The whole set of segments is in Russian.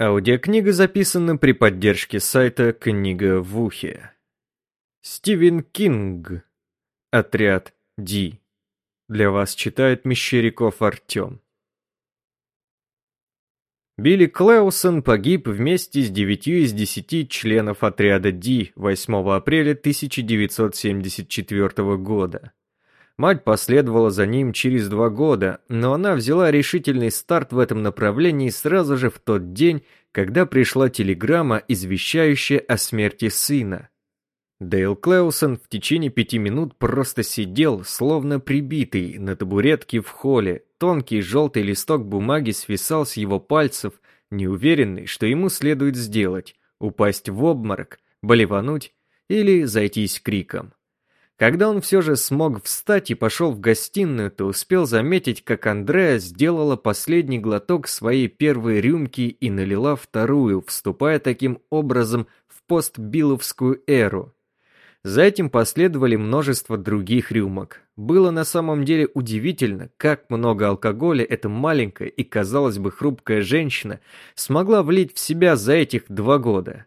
Аудиокнига записана при поддержке сайта «Книга в ухе». Стивен Кинг. Отряд Ди. Для вас читает Мещеряков Артем. Билли Клеусон погиб вместе с девятью из десяти членов отряда Ди 8 апреля 1974 года. Мать последовала за ним через два года, но она взяла решительный старт в этом направлении сразу же в тот день, когда пришла телеграмма, извещающая о смерти сына. Дейл Клеусон в течение пяти минут просто сидел, словно прибитый, на табуретке в холле. Тонкий желтый листок бумаги свисал с его пальцев, неуверенный, что ему следует сделать – упасть в обморок, болевануть или зайтись криком. Когда он все же смог встать и пошел в гостиную, то успел заметить, как Андреа сделала последний глоток своей первой рюмки и налила вторую, вступая таким образом в постбиловскую эру. За этим последовали множество других рюмок. Было на самом деле удивительно, как много алкоголя эта маленькая и, казалось бы, хрупкая женщина смогла влить в себя за этих два года.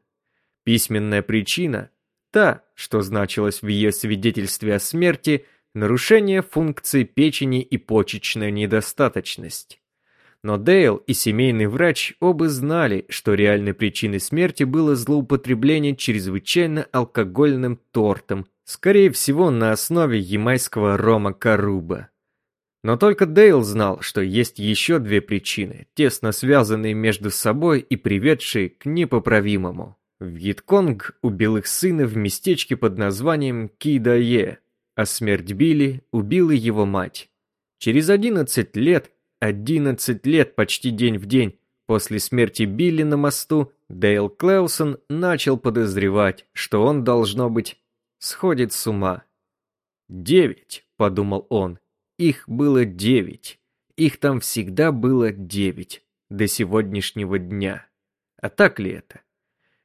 Письменная причина Та, что значилось в ее свидетельстве о смерти, нарушение функций печени и почечная недостаточность. Но Дейл и семейный врач оба знали, что реальной причиной смерти было злоупотребление чрезвычайно алкогольным тортом, скорее всего на основе ямайского рома Каруба. Но только Дейл знал, что есть еще две причины, тесно связанные между собой и приведшие к непоправимому. Вьетконг убил их сына в местечке под названием Кидае, а смерть Билли убила его мать. Через 11 лет, 11 лет почти день в день, после смерти Билли на мосту, Дейл Клеусон начал подозревать, что он, должно быть, сходит с ума. «Девять», — подумал он, — «их было девять. Их там всегда было девять, до сегодняшнего дня. А так ли это?»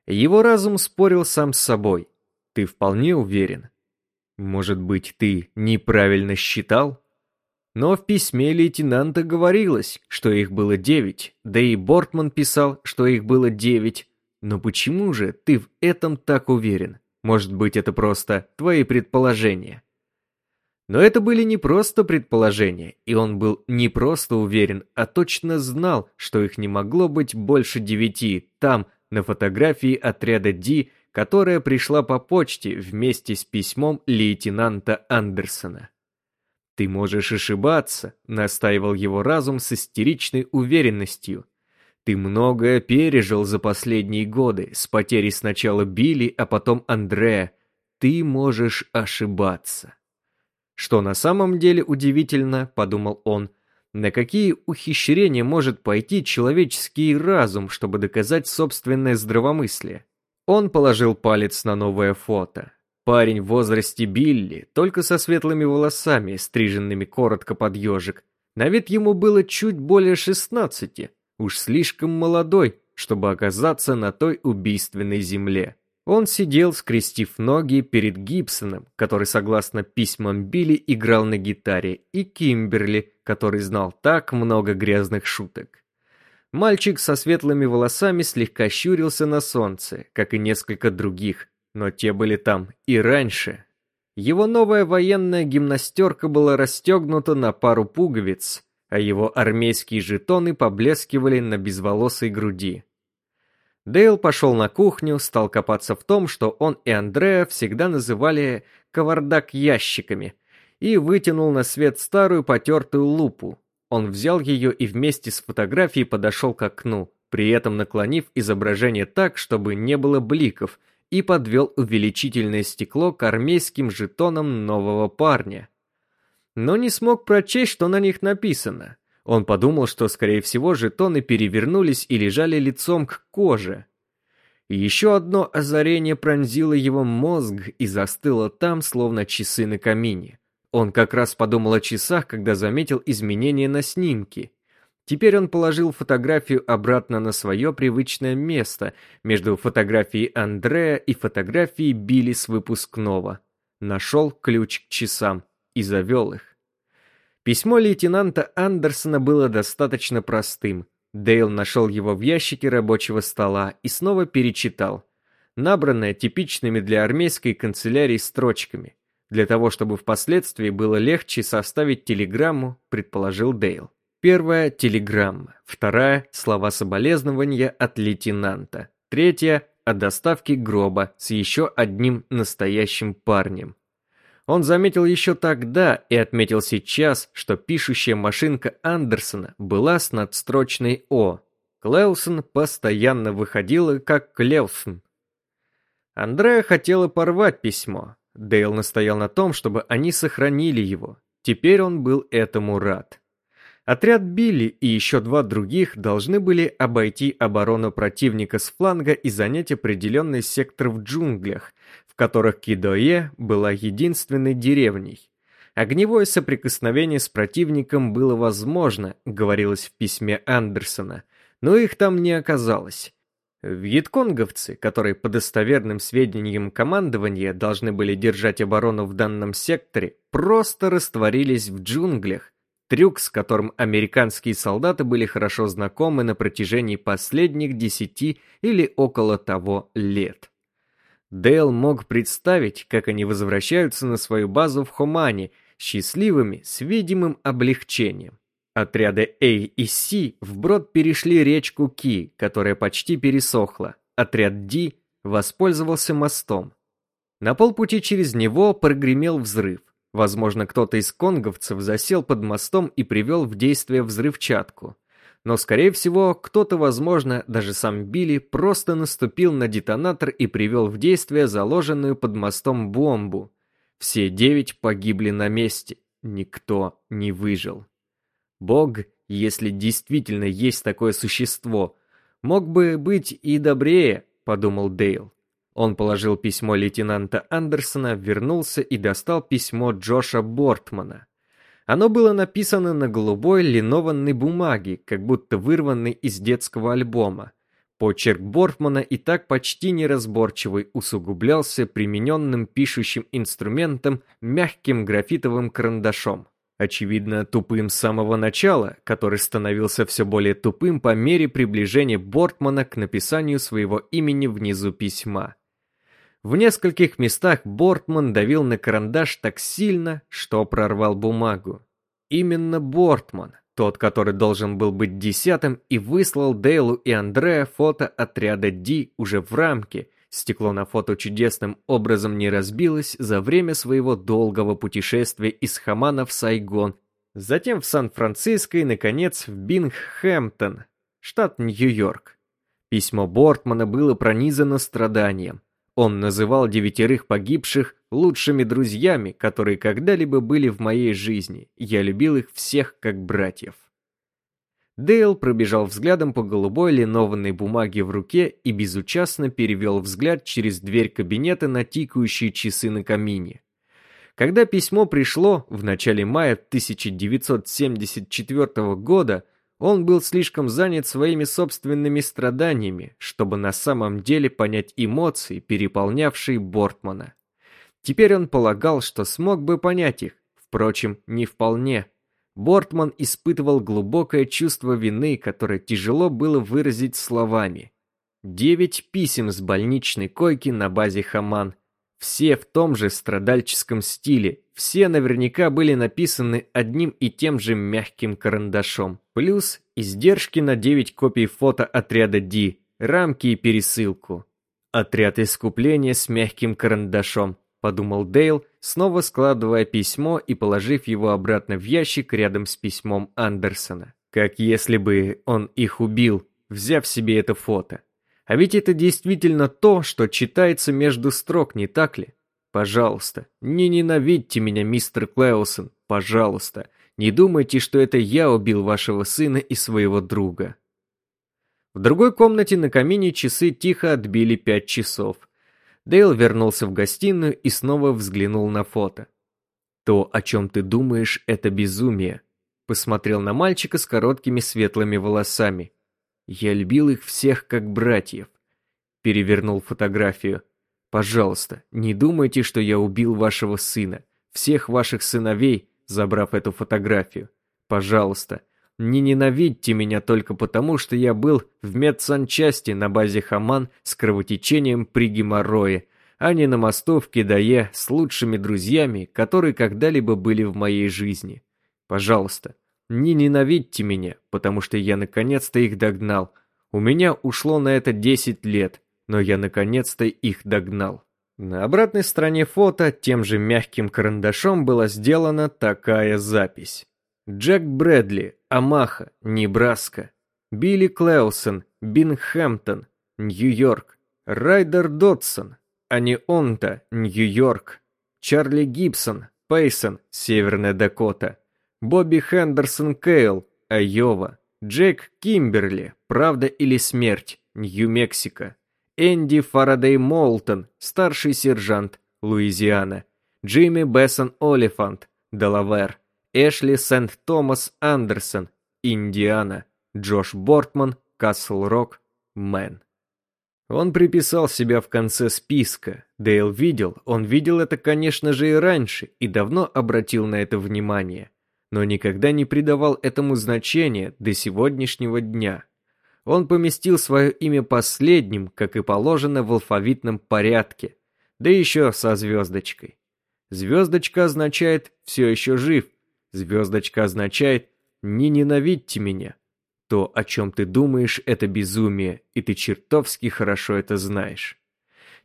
Его разум спорил сам с собой. Ты вполне уверен? Может быть, ты неправильно считал? Но в письме лейтенанта говорилось, что их было девять, да и Бортман писал, что их было девять. Но почему же ты в этом так уверен? Может быть, это просто твои предположения? Но это были не просто предположения, и он был не просто уверен, а точно знал, что их не могло быть больше девяти там, на фотографии отряда Ди, которая пришла по почте вместе с письмом лейтенанта Андерсона. «Ты можешь ошибаться», — настаивал его разум с истеричной уверенностью. «Ты многое пережил за последние годы, с потерей сначала Билли, а потом Андрея. Ты можешь ошибаться». Что на самом деле удивительно, подумал он, — на какие ухищрения может пойти человеческий разум, чтобы доказать собственное здравомыслие? Он положил палец на новое фото. Парень в возрасте Билли, только со светлыми волосами, стриженными коротко под ежик. На вид ему было чуть более шестнадцати, уж слишком молодой, чтобы оказаться на той убийственной земле. Он сидел, скрестив ноги перед Гибсоном, который, согласно письмам Билли, играл на гитаре, и Кимберли, который знал так много грязных шуток. Мальчик со светлыми волосами слегка щурился на солнце, как и несколько других, но те были там и раньше. Его новая военная гимнастерка была расстегнута на пару пуговиц, а его армейские жетоны поблескивали на безволосой груди. Дейл пошел на кухню, стал копаться в том, что он и Андреа всегда называли «кавардак ящиками», и вытянул на свет старую потертую лупу. Он взял ее и вместе с фотографией подошел к окну, при этом наклонив изображение так, чтобы не было бликов, и подвел увеличительное стекло к армейским жетонам нового парня. Но не смог прочесть, что на них написано. Он подумал, что, скорее всего, жетоны перевернулись и лежали лицом к коже. Еще одно озарение пронзило его мозг и застыло там, словно часы на камине. Он как раз подумал о часах, когда заметил изменения на снимке. Теперь он положил фотографию обратно на свое привычное место между фотографией Андрея и фотографией Билли с выпускного. Нашел ключ к часам и завел их. Письмо лейтенанта Андерсона было достаточно простым. Дейл нашел его в ящике рабочего стола и снова перечитал. Набранное типичными для армейской канцелярии строчками. Для того, чтобы впоследствии было легче составить телеграмму, предположил Дейл. Первая – телеграмма. Вторая – слова соболезнования от лейтенанта. Третья – о доставке гроба с еще одним настоящим парнем. Он заметил еще тогда и отметил сейчас, что пишущая машинка Андерсона была с надстрочной «О». Клеусон постоянно выходила как Клеусон. Андреа хотела порвать письмо. Дейл настоял на том, чтобы они сохранили его. Теперь он был этому рад. Отряд Билли и еще два других должны были обойти оборону противника с фланга и занять определенный сектор в джунглях, в которых Кидое была единственной деревней. Огневое соприкосновение с противником было возможно, говорилось в письме Андерсона, но их там не оказалось. Вьетконговцы, которые по достоверным сведениям командования должны были держать оборону в данном секторе, просто растворились в джунглях, трюк, с которым американские солдаты были хорошо знакомы на протяжении последних десяти или около того лет. Дейл мог представить, как они возвращаются на свою базу в Хомане, счастливыми, с видимым облегчением. Отряды А и С вброд перешли речку Ки, которая почти пересохла. Отряд Д воспользовался мостом. На полпути через него прогремел взрыв. Возможно, кто-то из конговцев засел под мостом и привел в действие взрывчатку. Но, скорее всего, кто-то, возможно, даже сам Билли, просто наступил на детонатор и привел в действие заложенную под мостом бомбу. Все девять погибли на месте. Никто не выжил. Бог, если действительно есть такое существо, мог бы быть и добрее, подумал Дейл. Он положил письмо лейтенанта Андерсона, вернулся и достал письмо Джоша Бортмана. Оно было написано на голубой линованной бумаге, как будто вырванной из детского альбома. Почерк Бортмана и так почти неразборчивый усугублялся примененным пишущим инструментом мягким графитовым карандашом. Очевидно, тупым с самого начала, который становился все более тупым по мере приближения Бортмана к написанию своего имени внизу письма. В нескольких местах Бортман давил на карандаш так сильно, что прорвал бумагу. Именно Бортман, тот, который должен был быть десятым, и выслал Дейлу и Андреа фото отряда Ди уже в рамке. Стекло на фото чудесным образом не разбилось за время своего долгого путешествия из Хамана в Сайгон, затем в Сан-Франциско и, наконец, в Бингхэмптон, штат Нью-Йорк. Письмо Бортмана было пронизано страданием. Он называл девятерых погибших лучшими друзьями, которые когда-либо были в моей жизни. Я любил их всех как братьев. Дейл пробежал взглядом по голубой линованной бумаге в руке и безучастно перевел взгляд через дверь кабинета на тикающие часы на камине. Когда письмо пришло в начале мая 1974 года, он был слишком занят своими собственными страданиями, чтобы на самом деле понять эмоции, переполнявшие Бортмана. Теперь он полагал, что смог бы понять их, впрочем, не вполне. Бортман испытывал глубокое чувство вины, которое тяжело было выразить словами. Девять писем с больничной койки на базе Хаман, все в том же страдальческом стиле, все наверняка были написаны одним и тем же мягким карандашом. Плюс издержки на 9 копий фото отряда D, рамки и пересылку. Отряд искупления с мягким карандашом, подумал Дейл, снова складывая письмо и положив его обратно в ящик рядом с письмом Андерсона. Как если бы он их убил, взяв себе это фото. А ведь это действительно то, что читается между строк, не так ли? Пожалуйста, не ненавидьте меня, мистер Клеусон, пожалуйста. Не думайте, что это я убил вашего сына и своего друга. В другой комнате на камине часы тихо отбили пять часов. Дейл вернулся в гостиную и снова взглянул на фото. То, о чем ты думаешь, это безумие. Посмотрел на мальчика с короткими светлыми волосами. Я любил их всех как братьев. Перевернул фотографию. Пожалуйста, не думайте, что я убил вашего сына, всех ваших сыновей, забрав эту фотографию. Пожалуйста, Не ненавидьте меня только потому, что я был в медсанчасти на базе Хаман с кровотечением при геморрое, а не на мосту в Кедае с лучшими друзьями, которые когда-либо были в моей жизни. Пожалуйста, не ненавидьте меня, потому что я наконец-то их догнал. У меня ушло на это 10 лет, но я наконец-то их догнал. На обратной стороне фото тем же мягким карандашом была сделана такая запись. Джек Брэдли, Амаха, Небраска. Билли Клеусон, Бинхэмптон, Нью-Йорк. Райдер Додсон, Анионта, Нью-Йорк. Чарли Гибсон, Пейсон, Северная Дакота. Бобби Хендерсон Кейл, Айова. Джек Кимберли, Правда или смерть, Нью-Мексико. Энди Фарадей Молтон, старший сержант, Луизиана. Джимми Бессон Олифант, Делавер. Эшли Сент-Томас Андерсон, Индиана. Джош Бортман, Касл-Рок, Мэн. Он приписал себя в конце списка. Дейл видел, он видел это, конечно же, и раньше, и давно обратил на это внимание, но никогда не придавал этому значения до сегодняшнего дня. Он поместил свое имя последним, как и положено в алфавитном порядке, да еще со звездочкой. Звездочка означает «все еще жив», звездочка означает «не ненавидьте меня». То, о чем ты думаешь, это безумие, и ты чертовски хорошо это знаешь.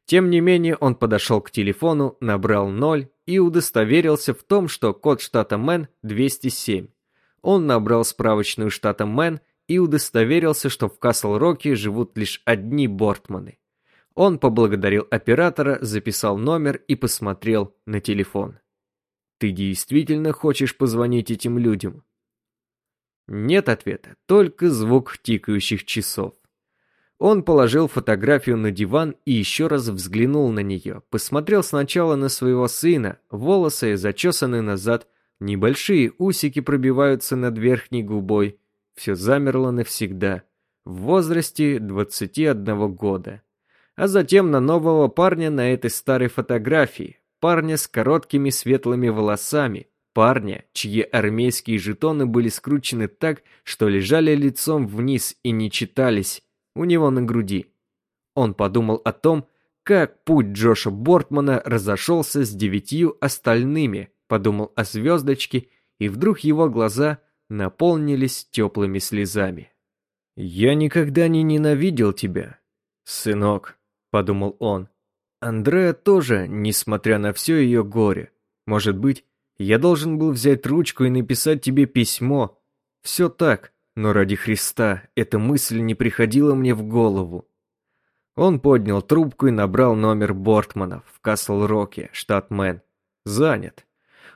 Тем не менее, он подошел к телефону, набрал 0 и удостоверился в том, что код штата Мэн 207. Он набрал справочную штата Мэн и удостоверился, что в Касл-Роке живут лишь одни Бортманы. Он поблагодарил оператора, записал номер и посмотрел на телефон. «Ты действительно хочешь позвонить этим людям?» Нет ответа, только звук тикающих часов. Он положил фотографию на диван и еще раз взглянул на нее. Посмотрел сначала на своего сына, волосы зачесаны назад, небольшие усики пробиваются над верхней губой. Все замерло навсегда, в возрасте 21 года. А затем на нового парня на этой старой фотографии, парня с короткими светлыми волосами, парня, чьи армейские жетоны были скручены так, что лежали лицом вниз и не читались у него на груди. Он подумал о том, как путь Джоша Бортмана разошелся с девятью остальными, подумал о звездочке, и вдруг его глаза наполнились теплыми слезами. «Я никогда не ненавидел тебя, сынок», — подумал он. Андреа тоже, несмотря на все ее горе. Может быть, я должен был взять ручку и написать тебе письмо. Все так, но ради Христа эта мысль не приходила мне в голову. Он поднял трубку и набрал номер Бортмана в Касл-Роке, штат Мэн. Занят.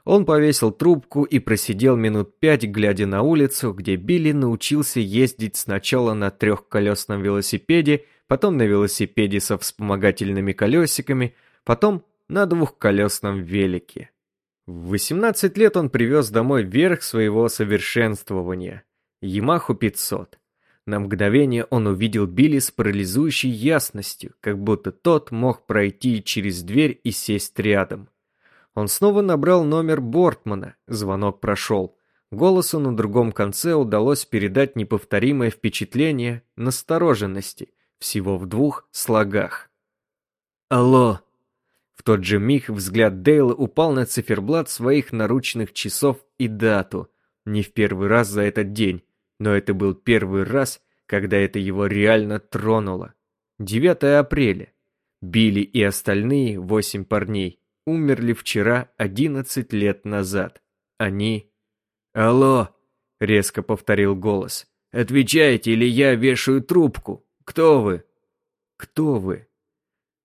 Он повесил трубку и просидел минут пять, глядя на улицу, где Билли научился ездить сначала на трехколесном велосипеде, потом на велосипеде со вспомогательными колесиками, потом на двухколесном велике. В 18 лет он привез домой верх своего совершенствования – Ямаху 500. На мгновение он увидел Билли с парализующей ясностью, как будто тот мог пройти через дверь и сесть рядом. Он снова набрал номер Бортмана, звонок прошел. Голосу на другом конце удалось передать неповторимое впечатление настороженности, всего в двух слогах. «Алло!» В тот же миг взгляд Дейла упал на циферблат своих наручных часов и дату. Не в первый раз за этот день, но это был первый раз, когда это его реально тронуло. 9 апреля. Билли и остальные восемь парней умерли вчера 11 лет назад. Они... «Алло!» — резко повторил голос. «Отвечайте, или я вешаю трубку. Кто вы?» «Кто вы?»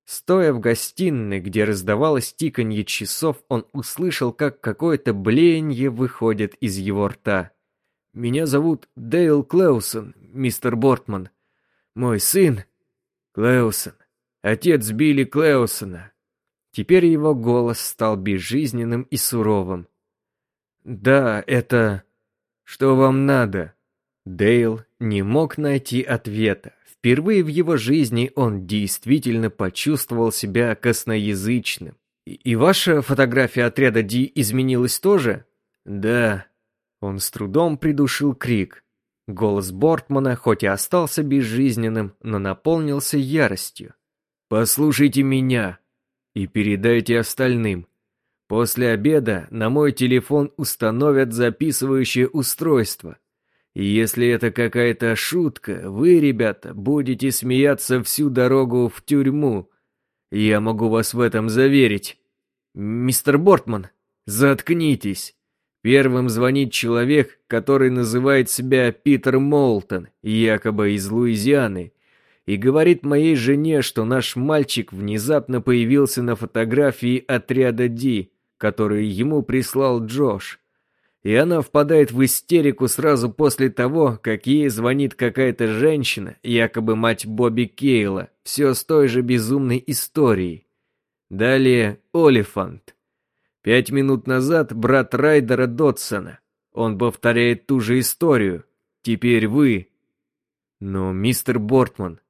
Стоя в гостиной, где раздавалось тиканье часов, он услышал, как какое-то блеяние выходит из его рта. «Меня зовут Дейл Клеусон, мистер Бортман. Мой сын Клеусон, отец Билли Клеусона, Теперь его голос стал безжизненным и суровым. «Да, это... Что вам надо?» Дейл не мог найти ответа. Впервые в его жизни он действительно почувствовал себя косноязычным. «И ваша фотография отряда Ди изменилась тоже?» «Да». Он с трудом придушил крик. Голос Бортмана хоть и остался безжизненным, но наполнился яростью. «Послушайте меня и передайте остальным. После обеда на мой телефон установят записывающее устройство. Если это какая-то шутка, вы, ребята, будете смеяться всю дорогу в тюрьму. Я могу вас в этом заверить. Мистер Бортман, заткнитесь. Первым звонит человек, который называет себя Питер Молтон, якобы из Луизианы, и говорит моей жене, что наш мальчик внезапно появился на фотографии отряда Ди, который ему прислал Джош. И она впадает в истерику сразу после того, как ей звонит какая-то женщина, якобы мать Бобби Кейла, все с той же безумной историей. Далее Олифант. Пять минут назад брат Райдера Дотсона. Он повторяет ту же историю. Теперь вы. Но, мистер Бортман,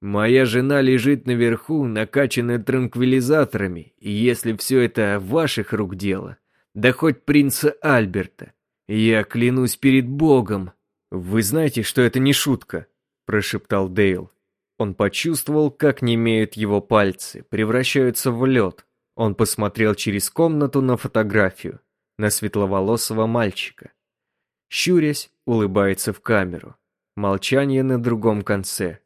моя жена лежит наверху, накачанная транквилизаторами, и если все это ваших рук дело, да хоть принца Альберта, я клянусь перед Богом. Вы знаете, что это не шутка, прошептал Дейл. Он почувствовал, как немеют его пальцы, превращаются в лед. Он посмотрел через комнату на фотографию, на светловолосого мальчика. Щурясь, улыбается в камеру. Молчание на другом конце.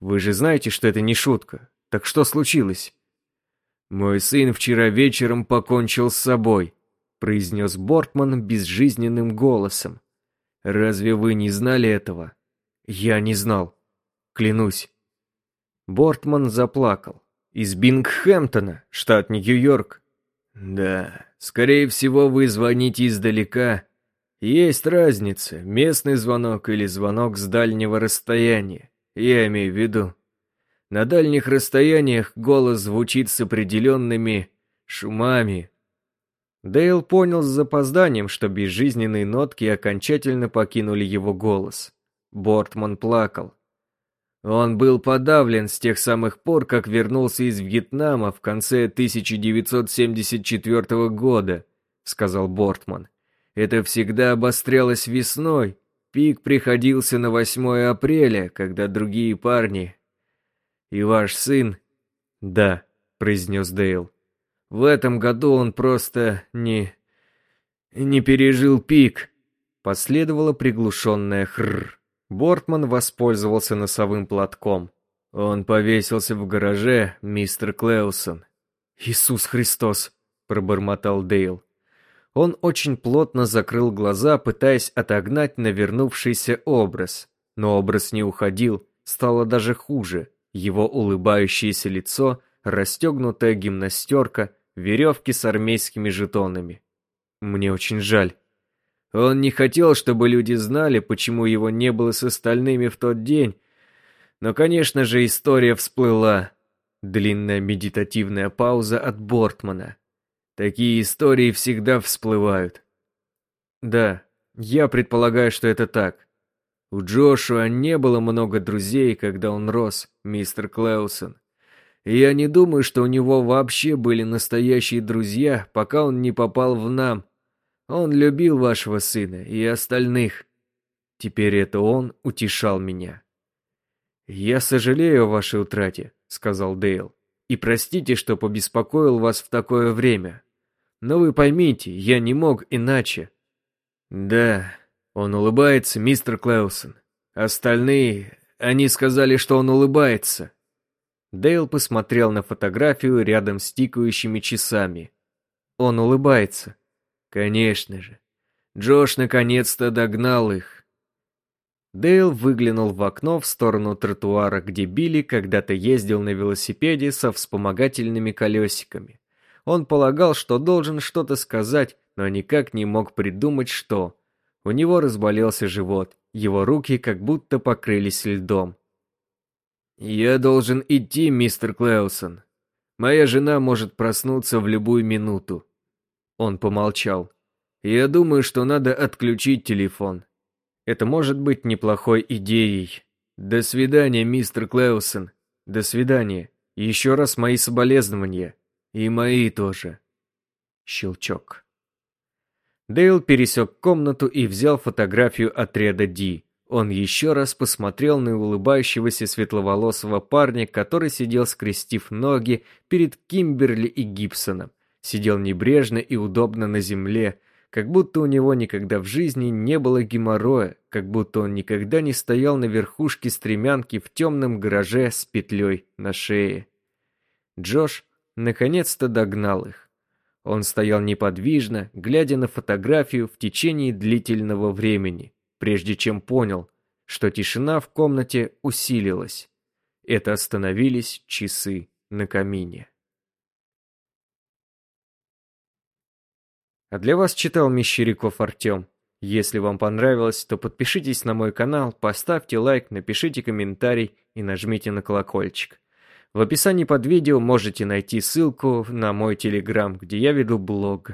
Вы же знаете, что это не шутка. Так что случилось? Мой сын вчера вечером покончил с собой, произнес Бортман безжизненным голосом. Разве вы не знали этого? Я не знал. Клянусь. Бортман заплакал. Из Бингхэмптона, штат Нью-Йорк. Да, скорее всего, вы звоните издалека. Есть разница, местный звонок или звонок с дальнего расстояния. Я имею в виду. На дальних расстояниях голос звучит с определенными шумами. Дейл понял с запозданием, что безжизненные нотки окончательно покинули его голос. Бортман плакал. Он был подавлен с тех самых пор, как вернулся из Вьетнама в конце 1974 года, сказал Бортман. Это всегда обострялось весной. Пик приходился на 8 апреля, когда другие парни... И ваш сын... Да, произнес Дейл. В этом году он просто не... не пережил пик. Последовало приглушенное хрр. Бортман воспользовался носовым платком. Он повесился в гараже, мистер Клеусон. Иисус Христос, пробормотал Дейл. Он очень плотно закрыл глаза, пытаясь отогнать навернувшийся образ, но образ не уходил, стало даже хуже. Его улыбающееся лицо, расстегнутая гимнастерка, веревки с армейскими жетонами. Мне очень жаль. Он не хотел, чтобы люди знали, почему его не было с остальными в тот день. Но, конечно же, история всплыла. Длинная медитативная пауза от Бортмана. Такие истории всегда всплывают. Да, я предполагаю, что это так. У Джошуа не было много друзей, когда он рос, мистер Клеусон. И я не думаю, что у него вообще были настоящие друзья, пока он не попал в нам. Он любил вашего сына и остальных. Теперь это он утешал меня. Я сожалею о вашей утрате, сказал Дейл. И простите, что побеспокоил вас в такое время. Но вы поймите, я не мог иначе. Да, он улыбается, мистер Клаусон. Остальные, они сказали, что он улыбается. Дейл посмотрел на фотографию рядом с тикающими часами. Он улыбается. Конечно же. Джош наконец-то догнал их. Дейл выглянул в окно в сторону тротуара, где Билли когда-то ездил на велосипеде со вспомогательными колесиками. Он полагал, что должен что-то сказать, но никак не мог придумать, что. У него разболелся живот, его руки как будто покрылись льдом. «Я должен идти, мистер Клеусон. Моя жена может проснуться в любую минуту. Он помолчал. Я думаю, что надо отключить телефон. Это может быть неплохой идеей. До свидания, мистер Клеусон. До свидания. Еще раз мои соболезнования. И мои тоже. Щелчок. Дейл пересек комнату и взял фотографию отряда Ди. Он еще раз посмотрел на улыбающегося светловолосого парня, который сидел скрестив ноги перед Кимберли и Гибсоном. Сидел небрежно и удобно на земле, как будто у него никогда в жизни не было геморроя, как будто он никогда не стоял на верхушке стремянки в темном гараже с петлей на шее. Джош наконец-то догнал их. Он стоял неподвижно, глядя на фотографию в течение длительного времени, прежде чем понял, что тишина в комнате усилилась. Это остановились часы на камине. А для вас читал Мещеряков Артем. Если вам понравилось, то подпишитесь на мой канал, поставьте лайк, напишите комментарий и нажмите на колокольчик. В описании под видео можете найти ссылку на мой телеграм, где я веду блог.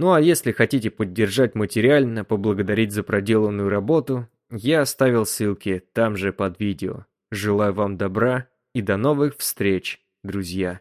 Ну а если хотите поддержать материально, поблагодарить за проделанную работу, я оставил ссылки там же под видео. Желаю вам добра и до новых встреч, друзья.